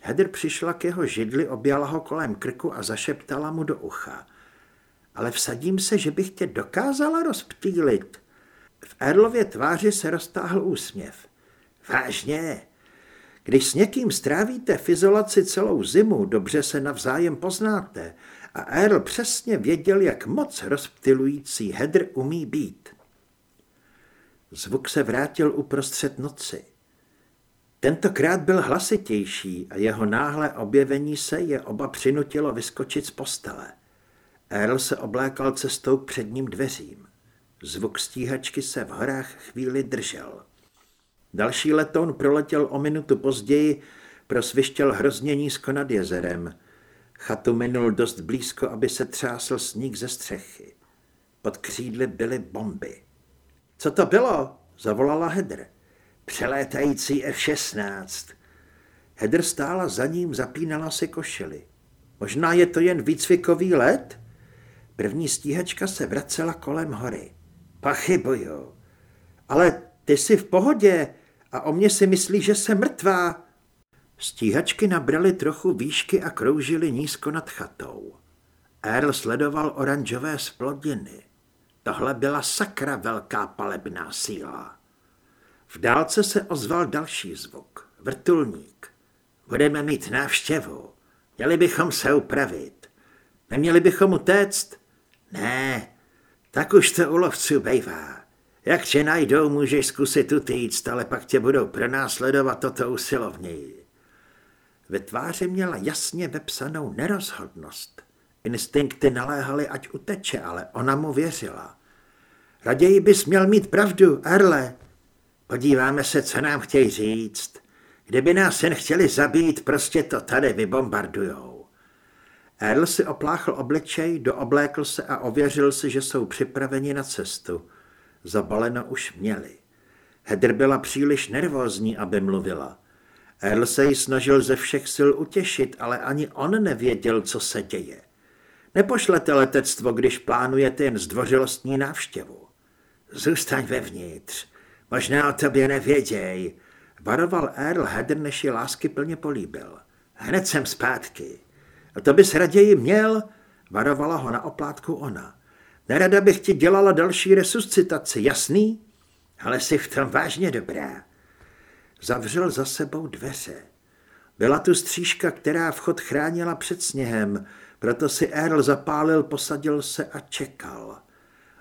Speaker 1: Hedr přišla k jeho židli, objala ho kolem krku a zašeptala mu do ucha. Ale vsadím se, že bych tě dokázala rozptýlit. V Erlově tváři se roztáhl úsměv.
Speaker 2: Vážně?
Speaker 1: Když s někým strávíte v izolaci celou zimu, dobře se navzájem poznáte a Earl přesně věděl, jak moc rozptilující Hedr umí být. Zvuk se vrátil uprostřed noci. Tentokrát byl hlasitější a jeho náhle objevení se je oba přinutilo vyskočit z postele. Earl se oblékal cestou k předním dveřím. Zvuk stíhačky se v horách chvíli držel. Další letoun proletěl o minutu později, prosvištěl hrozně nízko nad jezerem. Chatu minul dost blízko, aby se třásl sníh ze střechy. Pod křídly byly bomby.
Speaker 2: Co to bylo? zavolala Hedr. Přelétající F-16.
Speaker 1: Hedr stála za ním, zapínala si košily. Možná je to jen výcvikový let? První stíhačka se vracela kolem hory.
Speaker 2: Pochybuju.
Speaker 1: Ale ty jsi v pohodě a o mě si myslí, že jsem mrtvá. Stíhačky nabrali trochu výšky a kroužily nízko nad chatou. Earl sledoval oranžové splodiny. Tohle byla sakra velká palebná síla. V dálce se ozval další zvuk. Vrtulník.
Speaker 2: Budeme mít návštěvu. Měli bychom se upravit.
Speaker 1: Neměli bychom utéct?
Speaker 2: Ne, tak už to u lovců bejvá. Jak tě najdou, můžeš zkusit utíct, ale pak tě budou pronásledovat toto usilovněji.
Speaker 1: Ve tváři měla jasně vepsanou nerozhodnost. Instinkty naléhaly, ať uteče, ale ona mu věřila. Raději bys měl mít pravdu, Erle.
Speaker 2: Podíváme se, co nám chtějí říct. Kdyby nás jen chtěli zabít, prostě to tady vybombardujou.
Speaker 1: Erl si opláchl obličej, dooblékl se a ověřil si, že jsou připraveni na cestu. Zabaleno už měli. Hedr byla příliš nervózní, aby mluvila. Erl se ji snažil ze všech sil utěšit, ale ani on nevěděl, co se děje. Nepošlete letectvo, když plánujete jen zdvořilostní návštěvu.
Speaker 2: Zůstaň vevnitř. Možná o tobě nevěděj.
Speaker 1: Varoval Earl Hedr, než ji lásky plně políbil.
Speaker 2: Hned jsem zpátky.
Speaker 1: A to bys raději měl, varovala ho na oplátku ona. Nerada bych ti dělala další resuscitaci, jasný? Ale jsi v tom vážně dobrá. Zavřel za sebou dveře. Byla tu střížka, která vchod chránila před sněhem, proto si Earl zapálil, posadil se a čekal.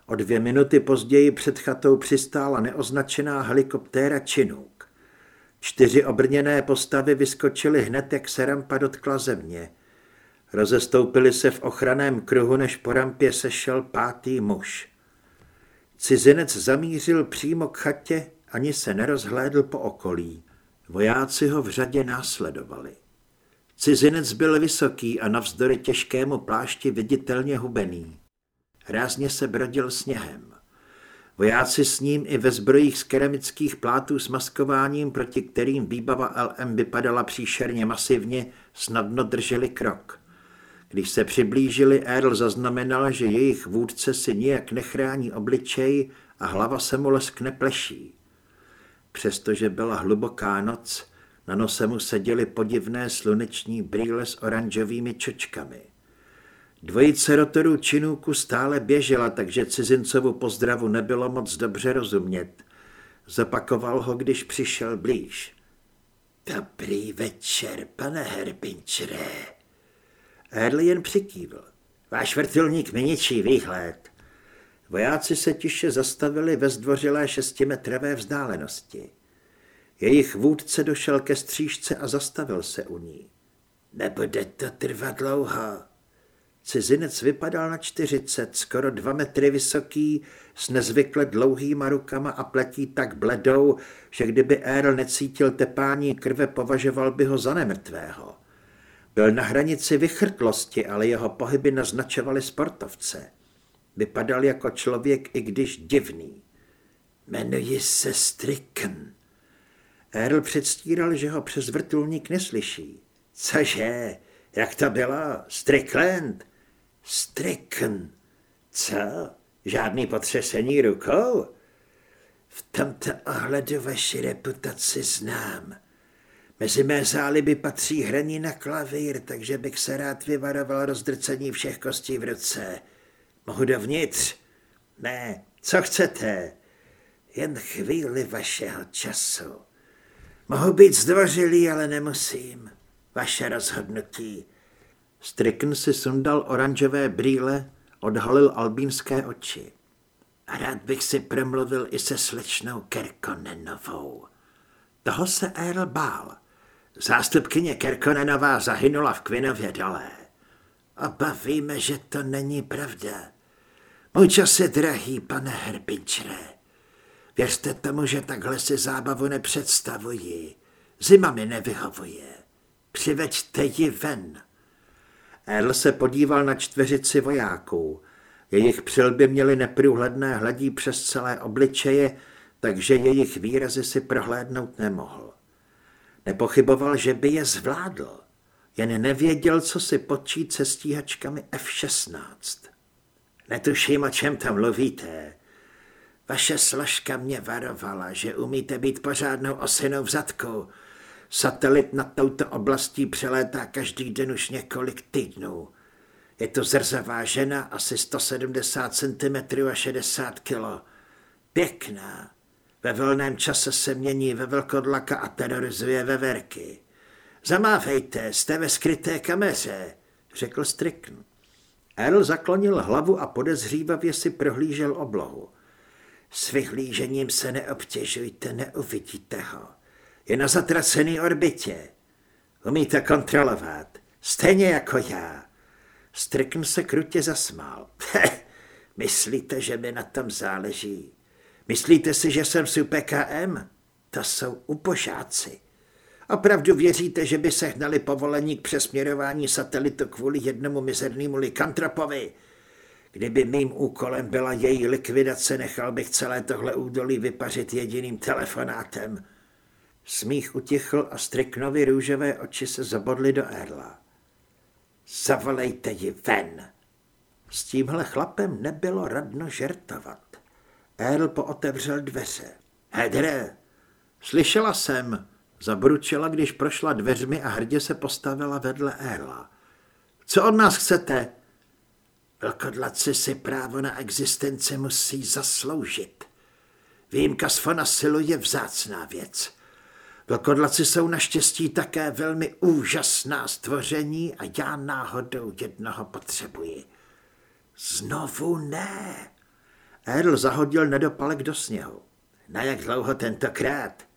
Speaker 1: O dvě minuty později před chatou přistála neoznačená helikoptéra Činuk. Čtyři obrněné postavy vyskočily hned, jak se rampa dotkla země. Rozestoupili se v ochraném kruhu, než po rampě sešel pátý muž. Cizinec zamířil přímo k chatě, ani se nerozhlédl po okolí. Vojáci ho v řadě následovali. Cizinec byl vysoký a navzdory těžkému plášti viditelně hubený. Rázně se brodil sněhem. Vojáci s ním i ve zbrojích z keramických plátů s maskováním, proti kterým výbava LM vypadala příšerně masivně, snadno drželi krok. Když se přiblížili, Earl zaznamenal, že jejich vůdce si nijak nechrání obličej a hlava se mu leskne pleší. Přestože byla hluboká noc, na nose mu seděly podivné sluneční brýle s oranžovými čočkami. Dvojice rotorů činůku stále běžela, takže cizincovu pozdravu nebylo moc dobře rozumět. Zapakoval ho, když přišel blíž. Dobrý večer, pane Herbinčere. Erli jen přikývl. Váš vrtulník mi ničí výhled. Vojáci se tiše zastavili ve zdvořilé šestimetrové vzdálenosti. Jejich vůdce došel ke střížce a zastavil se u ní. Nebude to trvat dlouho. Cizinec vypadal na čtyřicet, skoro dva metry vysoký, s nezvykle dlouhýma rukama a pletí tak bledou, že kdyby Earl necítil tepání krve, považoval by ho za nemrtvého. Byl na hranici vychrtlosti, ale jeho pohyby naznačovaly sportovce. Vypadal jako člověk, i když divný. Jmenuji se Stricken. Earl předstíral, že ho přes vrtulník neslyší. Cože? Jak to bylo? Strickland? Stricken. Co? Žádný potřesení rukou? V tomto ohledu vaši reputaci znám. Mezi mé záliby patří hraní na klavír, takže bych se rád vyvaroval rozdrcení všech kostí v ruce. Mohu dovnitř? Ne, co chcete? Jen chvíli vašeho času. Mohu být zdvořilý, ale nemusím. Vaše rozhodnutí. Strickn si sundal oranžové brýle, odhalil albínské oči. A rád bych si promluvil i se slečnou Kerkonenovou. Toho se Earl bál. Zástupkyně Kerkonenová zahynula v Kvinově dole. Obavíme, že to není pravda. Můj čas je drahý, pane Herbinčre. Věřte tomu, že takhle si zábavu nepředstavuji. Zima mi nevyhovuje. Přiveďte ji ven. Earl se podíval na čtveřici vojáků. Jejich přilby měly neprůhledné hledí přes celé obličeje, takže jejich výrazy si prohlédnout nemohl. Nepochyboval, že by je zvládl, jen nevěděl, co si počít se stíhačkami F-16. Netuším, o čem tam mluvíte. Vaše složka mě varovala, že umíte být pořádnou osinou v zadku. Satelit nad touto oblastí přelétá každý den už několik týdnů. Je to zrzavá žena, asi 170 cm a 60 kg. Pěkná. Ve volném čase se mění ve velkodlaka a terorizuje veverky. Zamávejte, jste ve skryté kameře, řekl Strickn. Earl zaklonil hlavu a podezřívavě si prohlížel oblohu. S vyhlížením se neobtěžujte, neuvidíte ho. Je na zatracený orbitě. Umíte kontrolovat, stejně jako já. Strickn se krutě zasmál. Myslíte, že mi na tom záleží? Myslíte si, že jsem z UPKM? To jsou upošáci. Opravdu věříte, že by se hnali povolení k přesměrování satelitu kvůli jednomu mizernému likantropovi? Kdyby mým úkolem byla její likvidace, nechal bych celé tohle údolí vypařit jediným telefonátem. Smích utichl a Striknovi růžové oči se zabodly do Erla. Zavolejte ji ven. S tímhle chlapem nebylo radno žertovat. Erl pootevřel dveře. Hedre, slyšela jsem, zabručila, když prošla dveřmi a hrdě se postavila vedle Erla. Co od nás chcete? Vlkodlaci si právo na existenci musí zasloužit. Výjimka z Fonasilu je vzácná věc. Vlkodlaci jsou naštěstí také velmi úžasná stvoření a já náhodou jednoho potřebuji. Znovu ne. Earl zahodil nedopalek do sněhu. Na jak dlouho tentokrát?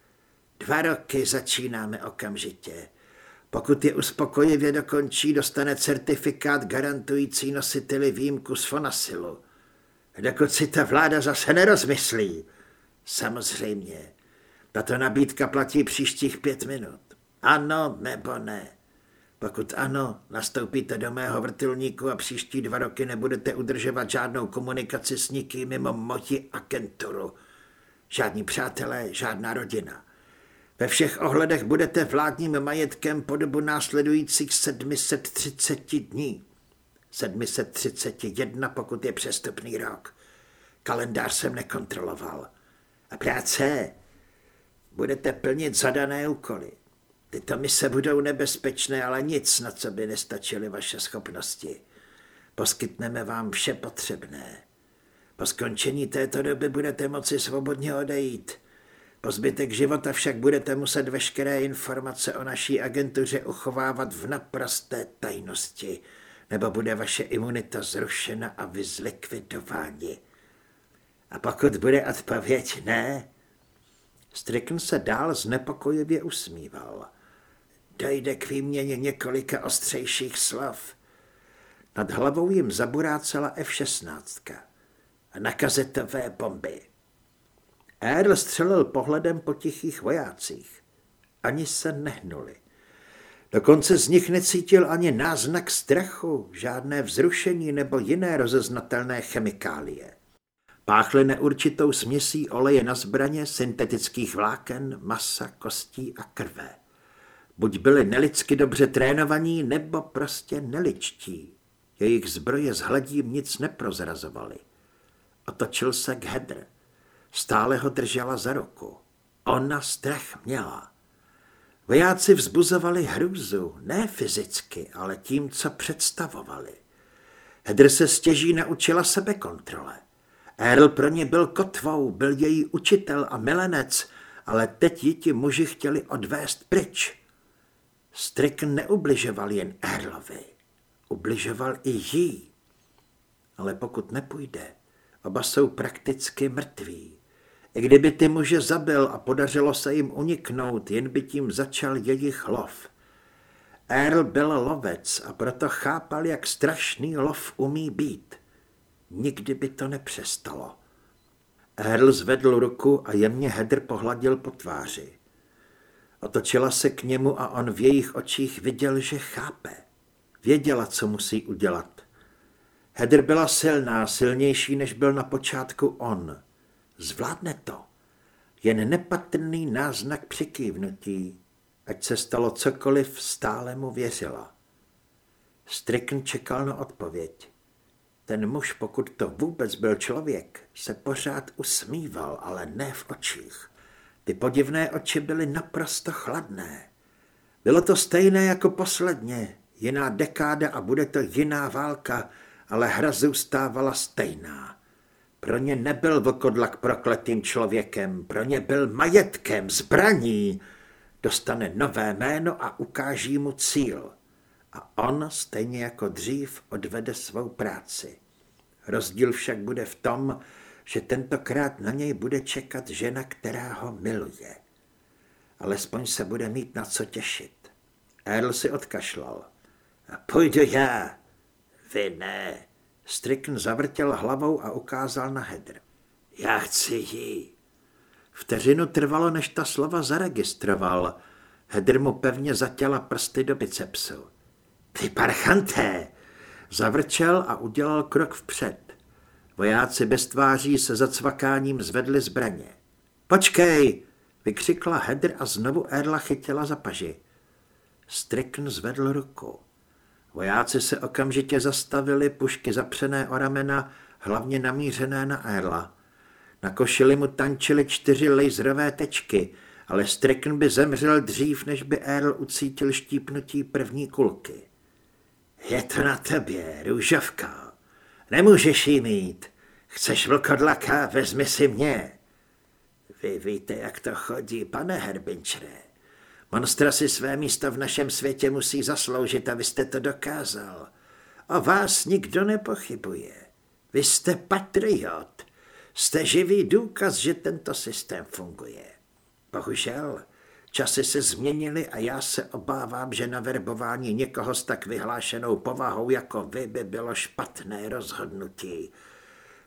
Speaker 1: Dva roky začínáme okamžitě. Pokud je uspokojivě dokončí, dostane certifikát garantující nositeli výjimku z Fonasilu. Dokud si ta vláda zase nerozmyslí. Samozřejmě. Tato nabídka platí příštích pět minut. Ano nebo ne? Pokud ano, nastoupíte do mého vrtulníku a příští dva roky nebudete udržovat žádnou komunikaci s nikým mimo moji agenturu. Žádní přátelé, žádná rodina. Ve všech ohledech budete vládním majetkem po dobu následujících 730 dní. 731, pokud je přestupný rok. Kalendář jsem nekontroloval. A práce? Budete plnit zadané úkoly. Tyto mise budou nebezpečné, ale nic, na co by nestačily vaše schopnosti. Poskytneme vám vše potřebné. Po skončení této doby budete moci svobodně odejít. Po zbytek života však budete muset veškeré informace o naší agentuře uchovávat v naprosté tajnosti, nebo bude vaše imunita zrušena a vy zlikvidováni. A pokud bude odpověď ne, Strickn se dál znepokojivě usmíval. Dojde k výměně několika ostřejších slov. Nad hlavou jim zaburácela F-16 a na kazetové bomby. Earl střelil pohledem po tichých vojácích. Ani se nehnuli. Dokonce z nich necítil ani náznak strachu, žádné vzrušení nebo jiné rozeznatelné chemikálie. Páchli neurčitou směsí oleje na zbraně, syntetických vláken, masa, kostí a krve. Buď byli nelidsky dobře trénovaní, nebo prostě neličtí. Jejich zbroje s hledím nic neprozrazovaly. Otočil se k Hedr. Stále ho držela za ruku. Ona strach měla. Vojáci vzbuzovali hrůzu, ne fyzicky, ale tím, co představovali. Hedr se stěží naučila sebekontrole. Earl pro ně byl kotvou, byl její učitel a milenec, ale teď ji ti muži chtěli odvést pryč. Strick neubližoval jen Earlovi, ubližoval i jí. Ale pokud nepůjde, oba jsou prakticky mrtví. I kdyby ty muže zabil a podařilo se jim uniknout, jen by tím začal jejich lov. Earl byl lovec a proto chápal, jak strašný lov umí být. Nikdy by to nepřestalo. Earl zvedl ruku a jemně Hedr pohladil po tváři. Otočila se k němu a on v jejich očích viděl, že chápe. Věděla, co musí udělat. Hedr byla silná, silnější, než byl na počátku on. Zvládne to. Jen nepatrný náznak přikývnutí. Ať se stalo cokoliv, stále mu věřila. Strickn čekal na odpověď. Ten muž, pokud to vůbec byl člověk, se pořád usmíval, ale ne v očích. Ty podivné oči byly naprosto chladné. Bylo to stejné jako posledně, jiná dekáda a bude to jiná válka, ale hra zůstávala stejná. Pro ně nebyl vlkodlak prokletým člověkem, pro ně byl majetkem, zbraní. Dostane nové jméno a ukáží mu cíl. A on, stejně jako dřív, odvede svou práci. Rozdíl však bude v tom, že tentokrát na něj bude čekat žena, která ho miluje. Alespoň se bude mít na co těšit. Earl si odkašlal. Půjdu já. Vy ne. Strickn zavrtěl hlavou a ukázal na Hedr. Já chci jí. Vteřinu trvalo, než ta slova zaregistroval. Hedr mu pevně zatěla prsty do bicepsu. Ty parchanté! Zavrčel a udělal krok vpřed. Vojáci bez tváří se zacvakáním zvedli zbraně. Počkej! vykřikla Hedr a znovu Erla chytila za paži. Strickn zvedl ruku. Vojáci se okamžitě zastavili, pušky zapřené o ramena, hlavně namířené na Erla. Na košili mu tančily čtyři laserové tečky, ale Strickn by zemřel dřív, než by Earl ucítil štípnutí první kulky. Je to na tebě, růžovka. Nemůžeš jí mít. Chceš vlkodlaka, vezmi si mě. Vy víte, jak to chodí, pane Herbinčere. Monstra si své místo v našem světě musí zasloužit a vy jste to dokázal. O vás nikdo nepochybuje. Vy jste patriot. Jste živý důkaz, že tento systém funguje. Bohužel, časy se změnily a já se obávám, že na verbování někoho s tak vyhlášenou povahou jako vy by bylo špatné rozhodnutí.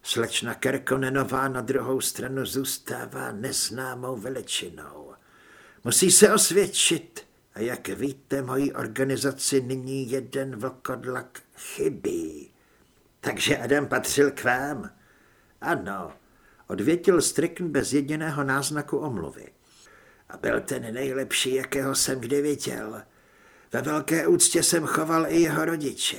Speaker 1: Slečna Kerkonenová na druhou stranu zůstává neznámou veličinou. Musí se osvědčit a jak víte, mojí organizaci nyní jeden vlkodlak chybí. Takže Adam patřil k vám? Ano, odvětil Strickn bez jediného náznaku omluvy. A byl ten nejlepší, jakého jsem kdy viděl. Ve velké úctě jsem choval i jeho rodiče.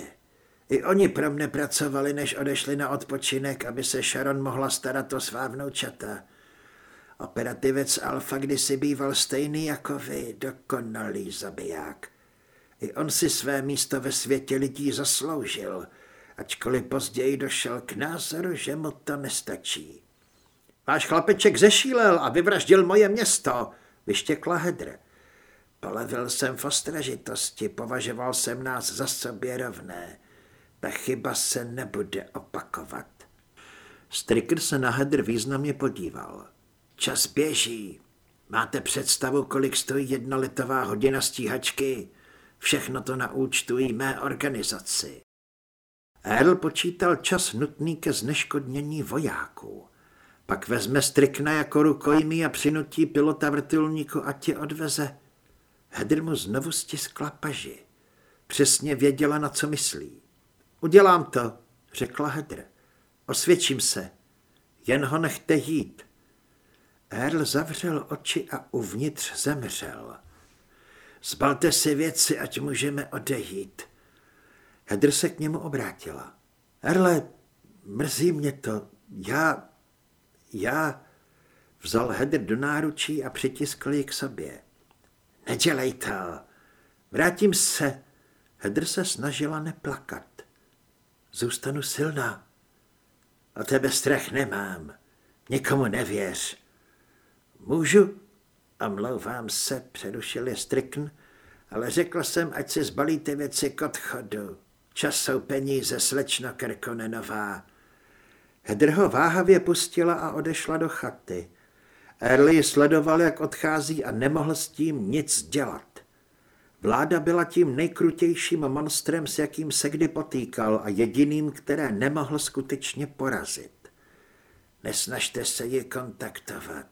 Speaker 1: I oni pro mne pracovali, než odešli na odpočinek, aby se Sharon mohla starat o svá vnoučata. Operativec Alfa kdysi býval stejný jako vy, dokonalý zabiják. I on si své místo ve světě lidí zasloužil, ačkoliv později došel k názoru, že mu to nestačí. Váš chlapeček zešílel a vyvraždil moje město, vyštěkla Hedr. Polevil jsem v ostražitosti, považoval jsem nás za sobě rovné. Ta chyba se nebude opakovat. Stricker se na Hedr významně podíval. Čas běží. Máte představu, kolik stojí jedna letová hodina stíhačky? Všechno to naúčtují mé organizaci. Earl počítal čas nutný ke zneškodnění vojáků. Pak vezme strikna jako rukojmí a přinutí pilota vrtulníku a tě odveze. Hedr mu znovu stiskla paži. Přesně věděla, na co myslí. Udělám to, řekla Hedr. Osvědčím se. Jen ho nechte jít. Earl zavřel oči a uvnitř zemřel. Zbalte si věci, ať můžeme odejít. Hedr se k němu obrátila. Erle, mrzí mě to. Já, já... Vzal Hedr do náručí a přitiskl ji k sobě. Nedělej to. Vrátím se. Hedr se snažila neplakat. Zůstanu silná. O tebe strach nemám. Nikomu nevěř. Můžu? A mlouvám se, přerušil je Strikn, ale řekl jsem, ať si zbalíte věci k odchodu. Čas jsou peníze, slečno Kerkonenová. Hedr ho váhavě pustila a odešla do chaty. Early sledoval, jak odchází a nemohl s tím nic dělat. Vláda byla tím nejkrutějším monstrem, s jakým se kdy potýkal a jediným, které nemohl skutečně porazit. Nesnažte se ji kontaktovat.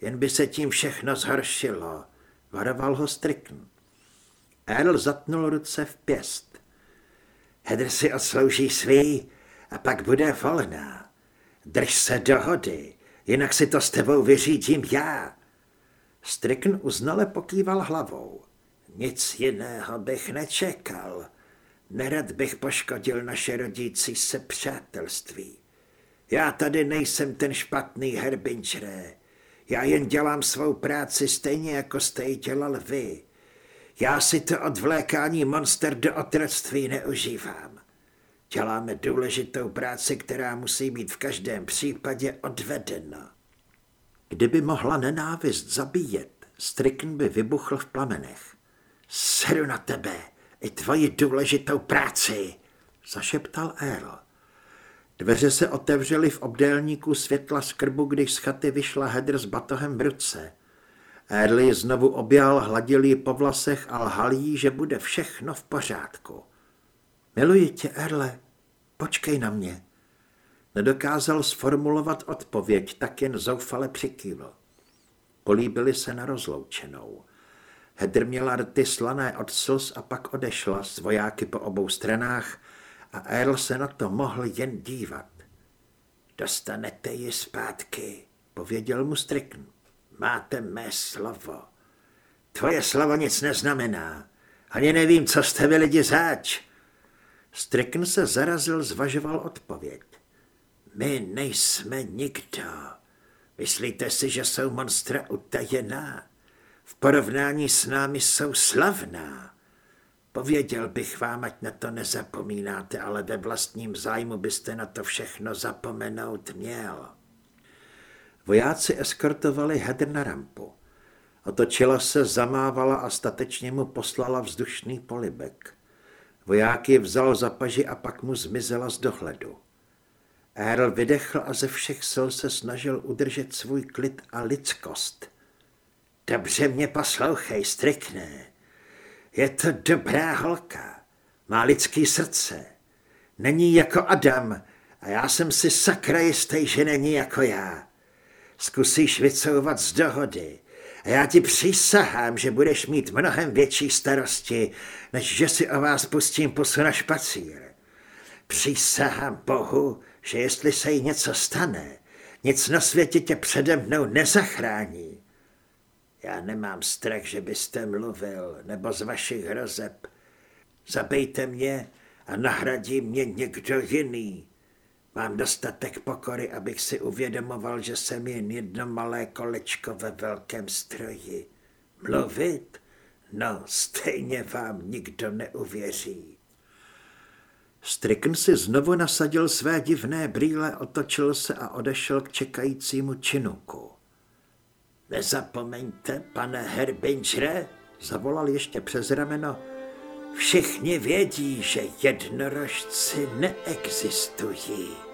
Speaker 1: Jen by se tím všechno zhoršilo, varoval ho Strickn. Earl zatnul ruce v pěst. Hedr si odslouží svý a pak bude volná. Drž se dohody, jinak si to s tebou vyřídím já. Strickn uznale pokýval hlavou. Nic jiného bych nečekal. Nerad bych poškodil naše rodící se přátelství. Já tady nejsem ten špatný herbinčré. Já jen dělám svou práci stejně jako jste ji dělal vy. Já si to odvlékání monster do otroctví neužívám. Děláme důležitou práci, která musí být v každém případě odvedena. Kdyby mohla nenávist zabíjet, Strickn by vybuchl v plamenech. Seru na tebe, i tvoji důležitou práci, zašeptal Earl. Dveře se otevřely v obdélníku světla skrbu, když z chaty vyšla Hedr s batohem v ruce. Erly znovu objal, hladil ji po vlasech a lhal jí, že bude všechno v pořádku. Miluji tě, Erle, počkej na mě. Nedokázal sformulovat odpověď, tak jen zoufale přikývl. Políbili se na rozloučenou. Hedr měla rty slané od slz a pak odešla s vojáky po obou stranách a Earl se na to mohl jen dívat. Dostanete ji zpátky, pověděl mu Strickn. Máte mé slovo. Tvoje slovo nic neznamená. Ani nevím, co jste vy lidi zač. Strickn se zarazil, zvažoval odpověď. My nejsme nikdo. Myslíte si, že jsou monstra utajená? V porovnání s námi jsou slavná. Pověděl bych vám, ať na to nezapomínáte, ale ve vlastním zájmu byste na to všechno zapomenout měl.
Speaker 5: Vojáci eskortovali Hedr na rampu. Otočila se, zamávala a statečně mu poslala vzdušný polibek. Voják je vzal za paži a pak mu zmizela z dohledu. Earl vydechl a ze všech sil se snažil udržet svůj klid a lidskost.
Speaker 1: Dobře mě poslouchej, strikné. Je to dobrá holka. Má lidský srdce. Není jako Adam a já jsem si sakra jistý, že není jako já. Zkusíš vycouvat z dohody a já ti přísahám, že budeš mít mnohem větší starosti, než že si o vás pustím pusu na špacír. Přísahám Bohu, že jestli se jí něco stane, nic na světě tě přede mnou nezachrání. Já nemám strach, že byste mluvil, nebo z vašich hrozeb. Zabejte mě a nahradí mě někdo jiný. Mám dostatek pokory, abych si uvědomoval, že jsem jen jedno malé kolečko ve velkém stroji. Mluvit? No, stejně vám nikdo neuvěří.
Speaker 5: Strickn si znovu nasadil své divné brýle, otočil se a odešel k čekajícímu činuku.
Speaker 1: Nezapomeňte, pane Herbingere, zavolal ještě přes rameno, všichni vědí, že jednorožci neexistují.